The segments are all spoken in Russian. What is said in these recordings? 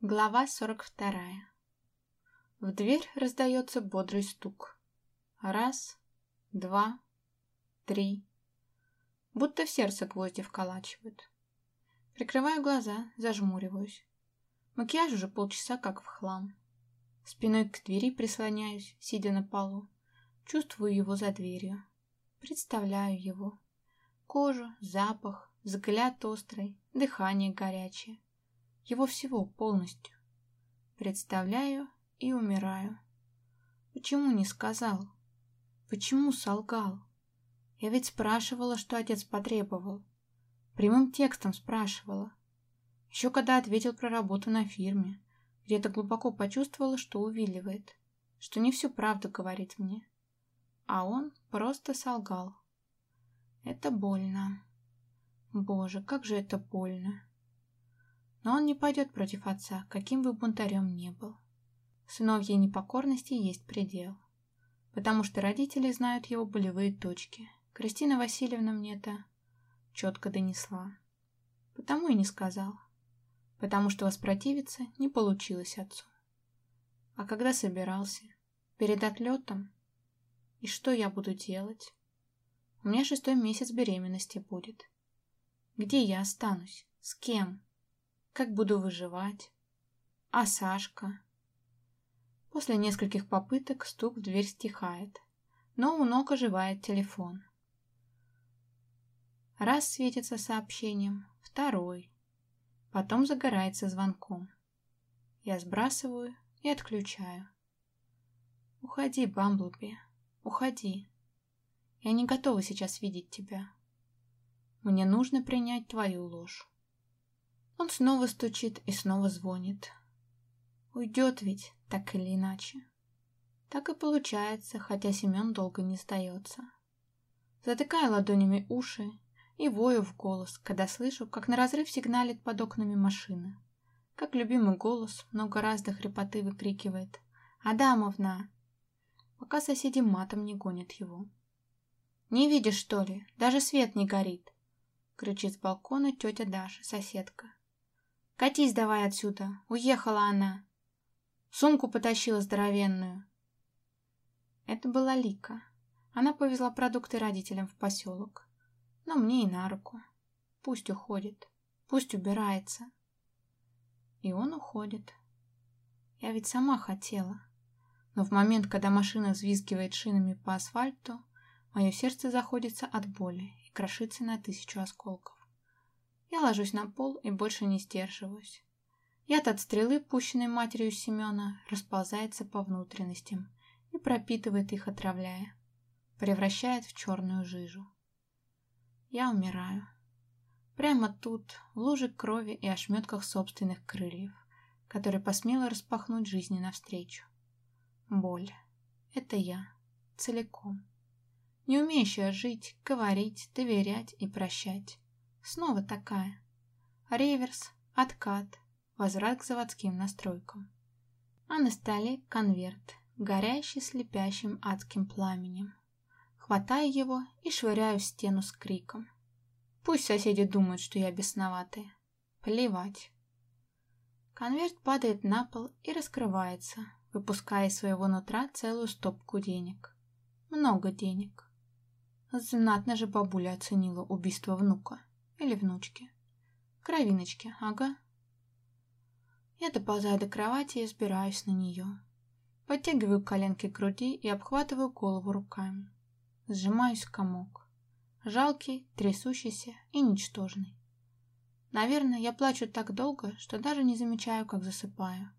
Глава 42. В дверь раздается бодрый стук. Раз, два, три. Будто в сердце гвозди вколачивают. Прикрываю глаза, зажмуриваюсь. Макияж уже полчаса как в хлам. Спиной к двери прислоняюсь, сидя на полу. Чувствую его за дверью. Представляю его. Кожу, запах, взгляд острый, дыхание горячее его всего полностью. Представляю и умираю. Почему не сказал? Почему солгал? Я ведь спрашивала, что отец потребовал. Прямым текстом спрашивала. Еще когда ответил про работу на фирме, где-то глубоко почувствовала, что увиливает, что не всю правду говорит мне. А он просто солгал. Это больно. Боже, как же это больно. Но он не пойдет против отца, каким бы бунтарем ни был. Сыновьей непокорности есть предел. Потому что родители знают его болевые точки. Кристина Васильевна мне это четко донесла. Потому и не сказал. Потому что воспротивиться не получилось отцу. А когда собирался? Перед отлетом? И что я буду делать? У меня шестой месяц беременности будет. Где я останусь? С кем? Как буду выживать? А Сашка? После нескольких попыток стук в дверь стихает, но у ног оживает телефон. Раз светится сообщением, второй. Потом загорается звонком. Я сбрасываю и отключаю. Уходи, Бамблби, уходи. Я не готова сейчас видеть тебя. Мне нужно принять твою ложь. Он снова стучит и снова звонит. Уйдет ведь, так или иначе. Так и получается, хотя Семен долго не сдается. Затыкаю ладонями уши и вою в голос, когда слышу, как на разрыв сигналит под окнами машина. Как любимый голос много раз до хрипоты выкрикивает «Адамовна!», пока соседи матом не гонят его. «Не видишь, что ли? Даже свет не горит!» — кричит с балкона тетя Даша, соседка. Катись давай отсюда. Уехала она. Сумку потащила здоровенную. Это была Лика. Она повезла продукты родителям в поселок. Но мне и на руку. Пусть уходит. Пусть убирается. И он уходит. Я ведь сама хотела. Но в момент, когда машина взвизгивает шинами по асфальту, мое сердце заходится от боли и крошится на тысячу осколков. Я ложусь на пол и больше не сдерживаюсь. Яд от стрелы, пущенной матерью Семена, расползается по внутренностям и пропитывает их, отравляя. Превращает в черную жижу. Я умираю. Прямо тут, в луже крови и ошметках собственных крыльев, которые посмела распахнуть жизни навстречу. Боль. Это я. Целиком. Не умеющая жить, говорить, доверять и прощать. Снова такая. Реверс, откат, возврат к заводским настройкам. А на столе конверт, горящий слепящим адским пламенем. Хватаю его и швыряю в стену с криком. Пусть соседи думают, что я бесноватая. Плевать. Конверт падает на пол и раскрывается, выпуская из своего нутра целую стопку денег. Много денег. Знатно же бабуля оценила убийство внука. Или внучки. Кровиночки, ага. Я доползаю до кровати и сбираюсь на нее. Подтягиваю коленки к груди и обхватываю голову руками. Сжимаюсь в комок. Жалкий, трясущийся и ничтожный. Наверное, я плачу так долго, что даже не замечаю, как засыпаю.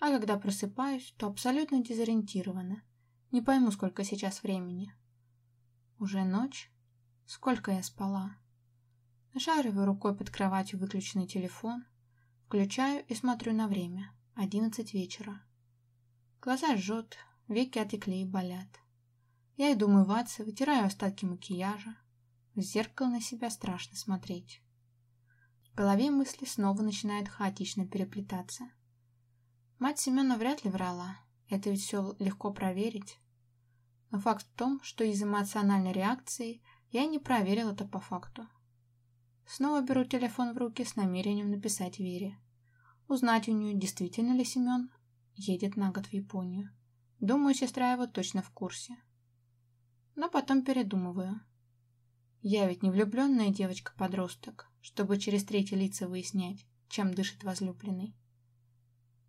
А когда просыпаюсь, то абсолютно дезориентирована. Не пойму, сколько сейчас времени. Уже ночь? Сколько я спала? Нашариваю рукой под кроватью выключенный телефон, включаю и смотрю на время. Одиннадцать вечера. Глаза жжет, веки отекли и болят. Я иду умываться, вытираю остатки макияжа. В зеркало на себя страшно смотреть. В голове мысли снова начинают хаотично переплетаться. Мать Семена вряд ли врала, это ведь все легко проверить. Но факт в том, что из эмоциональной реакции я не проверил это по факту. Снова беру телефон в руки с намерением написать Вере. Узнать у нее, действительно ли Семен едет на год в Японию. Думаю, сестра его точно в курсе. Но потом передумываю. Я ведь не влюбленная девочка-подросток, чтобы через третьи лица выяснять, чем дышит возлюбленный.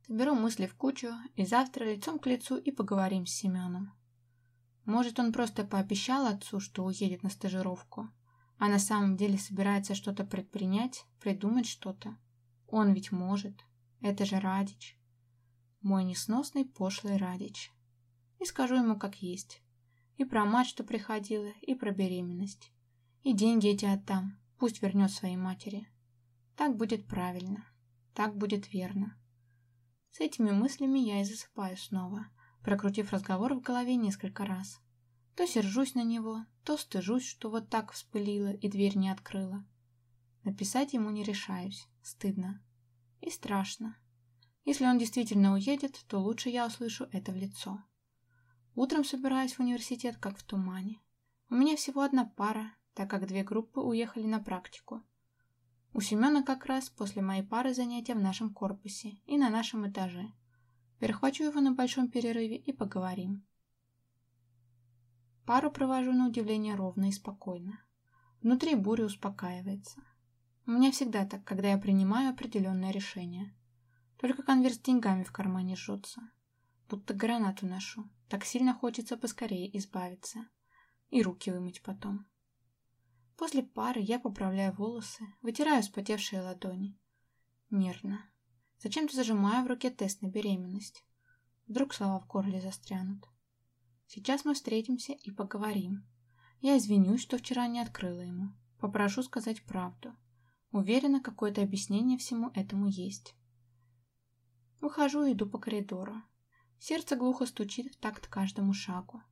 Соберу мысли в кучу и завтра лицом к лицу и поговорим с Семеном. Может, он просто пообещал отцу, что уедет на стажировку, а на самом деле собирается что-то предпринять, придумать что-то. Он ведь может. Это же Радич. Мой несносный пошлый Радич. И скажу ему как есть. И про мать, что приходила, и про беременность. И деньги эти отдам. Пусть вернет своей матери. Так будет правильно. Так будет верно. С этими мыслями я и засыпаю снова, прокрутив разговор в голове несколько раз. То сержусь на него, то стыжусь, что вот так вспылила и дверь не открыла. Написать ему не решаюсь, стыдно. И страшно. Если он действительно уедет, то лучше я услышу это в лицо. Утром собираюсь в университет, как в тумане. У меня всего одна пара, так как две группы уехали на практику. У Семена как раз после моей пары занятия в нашем корпусе и на нашем этаже. Перехвачу его на большом перерыве и поговорим. Пару провожу на удивление ровно и спокойно. Внутри буря успокаивается. У меня всегда так, когда я принимаю определенное решение. Только конверт с деньгами в кармане жжется. Будто гранату ношу. Так сильно хочется поскорее избавиться. И руки вымыть потом. После пары я поправляю волосы, вытираю вспотевшие ладони. Нервно. Зачем-то зажимаю в руке тест на беременность. Вдруг слова в горле застрянут. Сейчас мы встретимся и поговорим. Я извинюсь, что вчера не открыла ему. Попрошу сказать правду. Уверена, какое-то объяснение всему этому есть. Выхожу и иду по коридору. Сердце глухо стучит в такт каждому шагу.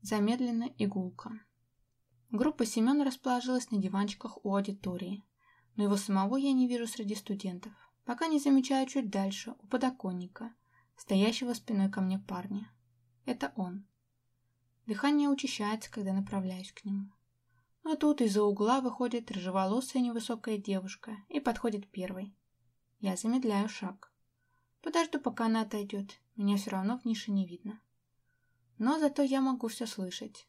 Замедленно и гулко. Группа Семена расположилась на диванчиках у аудитории, но его самого я не вижу среди студентов, пока не замечаю чуть дальше, у подоконника, стоящего спиной ко мне парня. Это он. Дыхание учащается, когда направляюсь к нему. Но тут из-за угла выходит рыжеволосая невысокая девушка и подходит первой. Я замедляю шаг. Подожду, пока она отойдет. Меня все равно в нише не видно. Но зато я могу все слышать.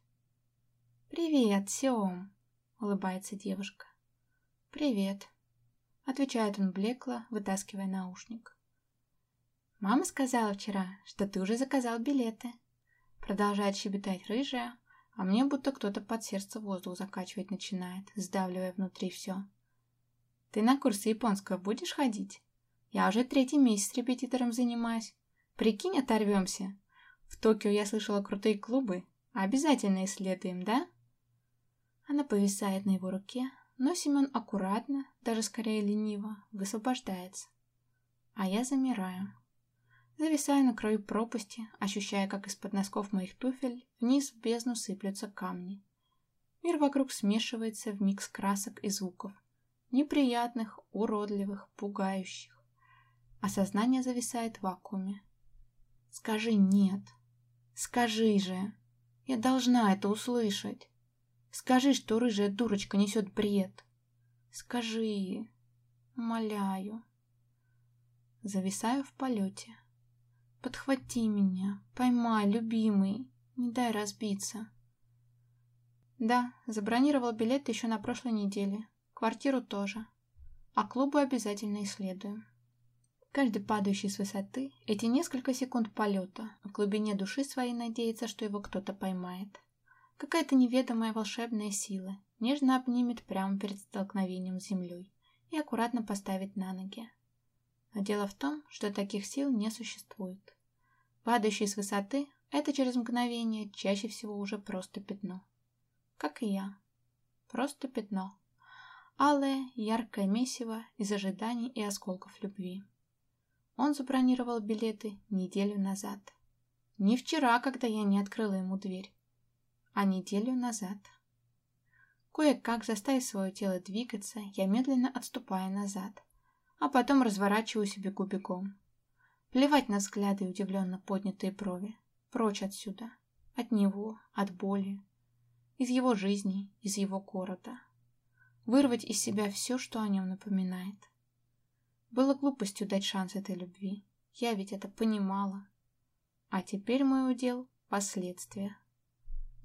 «Привет, Сем!» — улыбается девушка. «Привет!» — отвечает он блекло, вытаскивая наушник. «Мама сказала вчера, что ты уже заказал билеты». Продолжает щебетать рыжая, а мне будто кто-то под сердце воздух закачивать начинает, сдавливая внутри все. «Ты на курсы японского будешь ходить? Я уже третий месяц репетитором занимаюсь. Прикинь, оторвемся. В Токио я слышала крутые клубы. Обязательно исследуем, да?» Она повисает на его руке, но Семен аккуратно, даже скорее лениво, высвобождается. А я замираю. Зависаю на краю пропасти, ощущая, как из-под носков моих туфель вниз в бездну сыплются камни. Мир вокруг смешивается в микс красок и звуков. Неприятных, уродливых, пугающих. А сознание зависает в вакууме. Скажи «нет». Скажи же. Я должна это услышать. Скажи, что рыжая дурочка несет бред. Скажи. Умоляю. Зависаю в полете. Подхвати меня, поймай, любимый, не дай разбиться. Да, забронировал билет еще на прошлой неделе. Квартиру тоже. А клубы обязательно исследуем. Каждый падающий с высоты, эти несколько секунд полета, в глубине души своей надеется, что его кто-то поймает. Какая-то неведомая волшебная сила нежно обнимет прямо перед столкновением с землей и аккуратно поставит на ноги. Но дело в том, что таких сил не существует. Падающий с высоты – это через мгновение чаще всего уже просто пятно. Как и я. Просто пятно. Алое, яркое месиво из ожиданий и осколков любви. Он забронировал билеты неделю назад. Не вчера, когда я не открыла ему дверь, а неделю назад. Кое-как заставив свое тело двигаться, я медленно отступаю назад, а потом разворачиваюсь бегу бегом. Плевать на взгляды и удивленно поднятые брови. Прочь отсюда. От него, от боли. Из его жизни, из его города. Вырвать из себя все, что о нем напоминает. Было глупостью дать шанс этой любви. Я ведь это понимала. А теперь мой удел – последствия.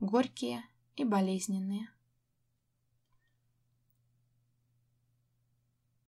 Горькие и болезненные.